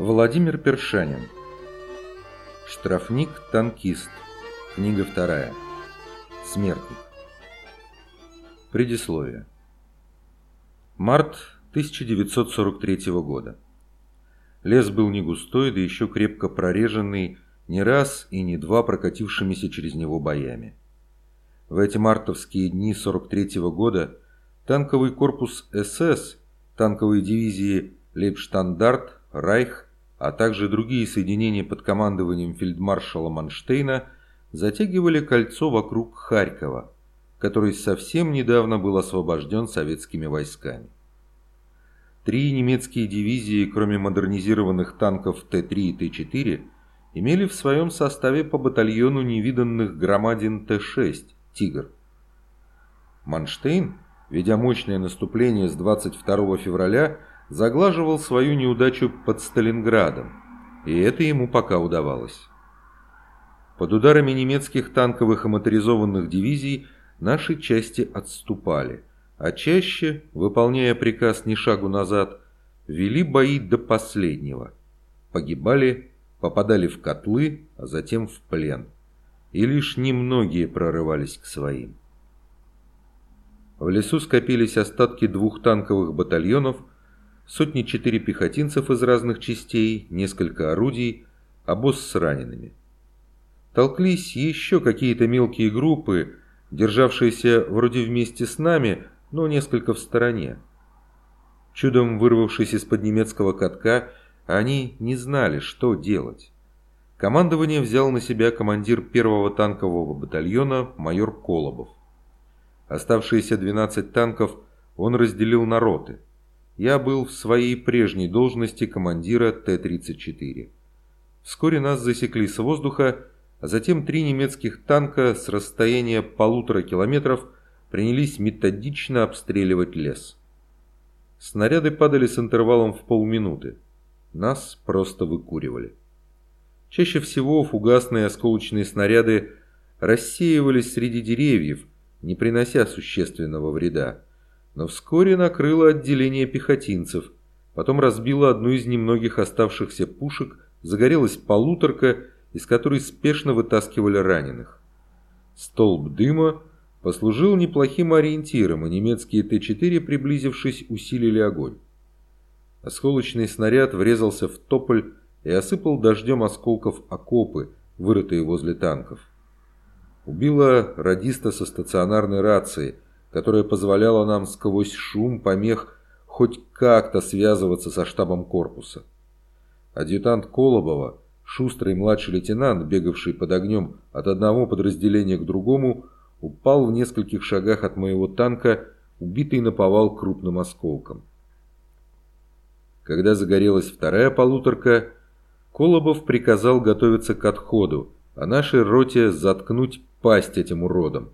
Владимир Першанин. Штрафник-танкист Книга вторая. Смертник. Предисловие. Март 1943 года. Лес был не густой, да еще крепко прореженный, не раз и не два прокатившимися через него боями. В эти мартовские дни 43 -го года танковый корпус СС, танковые дивизии Лейбштандарт, Райх а также другие соединения под командованием фельдмаршала Манштейна затягивали кольцо вокруг Харькова, который совсем недавно был освобожден советскими войсками. Три немецкие дивизии, кроме модернизированных танков Т-3 и Т-4, имели в своем составе по батальону невиданных громадин Т-6 «Тигр». Манштейн, ведя мощное наступление с 22 февраля, заглаживал свою неудачу под Сталинградом, и это ему пока удавалось. Под ударами немецких танковых и моторизованных дивизий наши части отступали, а чаще, выполняя приказ ни шагу назад, вели бои до последнего. Погибали, попадали в котлы, а затем в плен. И лишь немногие прорывались к своим. В лесу скопились остатки двух танковых батальонов – сотни четыре пехотинцев из разных частей, несколько орудий, обоз с ранеными. Толклись еще какие-то мелкие группы, державшиеся вроде вместе с нами, но несколько в стороне. Чудом вырвавшись из-под немецкого катка, они не знали, что делать. Командование взял на себя командир первого танкового батальона майор Колобов. Оставшиеся 12 танков он разделил на роты – я был в своей прежней должности командира Т-34. Вскоре нас засекли с воздуха, а затем три немецких танка с расстояния полутора километров принялись методично обстреливать лес. Снаряды падали с интервалом в полминуты. Нас просто выкуривали. Чаще всего фугасные осколочные снаряды рассеивались среди деревьев, не принося существенного вреда но вскоре накрыло отделение пехотинцев, потом разбило одну из немногих оставшихся пушек, загорелась полуторка, из которой спешно вытаскивали раненых. Столб дыма послужил неплохим ориентиром, и немецкие Т-4, приблизившись, усилили огонь. Осколочный снаряд врезался в тополь и осыпал дождем осколков окопы, вырытые возле танков. Убило радиста со стационарной рацией – которая позволяла нам сквозь шум помех хоть как-то связываться со штабом корпуса. Адъютант Колобова, шустрый младший лейтенант, бегавший под огнем от одного подразделения к другому, упал в нескольких шагах от моего танка, убитый наповал крупным осколком. Когда загорелась вторая полуторка, Колобов приказал готовиться к отходу, а нашей роте заткнуть пасть этим уродом.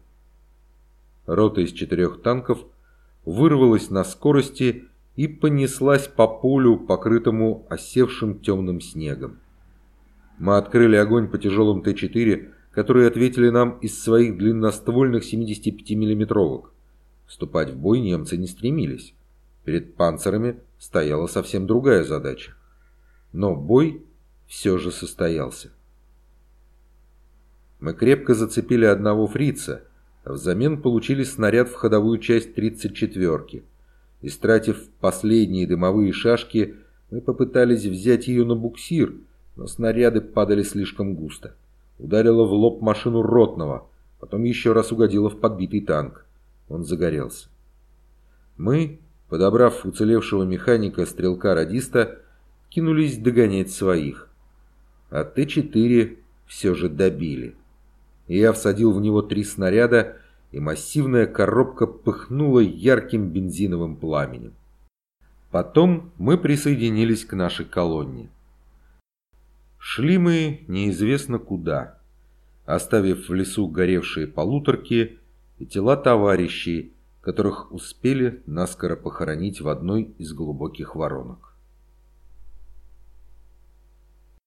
Рота из четырех танков вырвалась на скорости и понеслась по полю, покрытому осевшим темным снегом. Мы открыли огонь по тяжелым Т-4, которые ответили нам из своих длинноствольных 75 миллиметровок. Вступать в бой немцы не стремились. Перед панцирами стояла совсем другая задача. Но бой все же состоялся. Мы крепко зацепили одного фрица – Взамен получили снаряд в ходовую часть 34-ки. Истратив последние дымовые шашки, мы попытались взять ее на буксир, но снаряды падали слишком густо. Ударило в лоб машину ротного, потом еще раз угодило в подбитый танк. Он загорелся. Мы, подобрав уцелевшего механика-стрелка-радиста, кинулись догонять своих. А Т-4 все же добили я всадил в него три снаряда, и массивная коробка пыхнула ярким бензиновым пламенем. Потом мы присоединились к нашей колонне. Шли мы неизвестно куда, оставив в лесу горевшие полуторки и тела товарищей, которых успели наскоро похоронить в одной из глубоких воронок.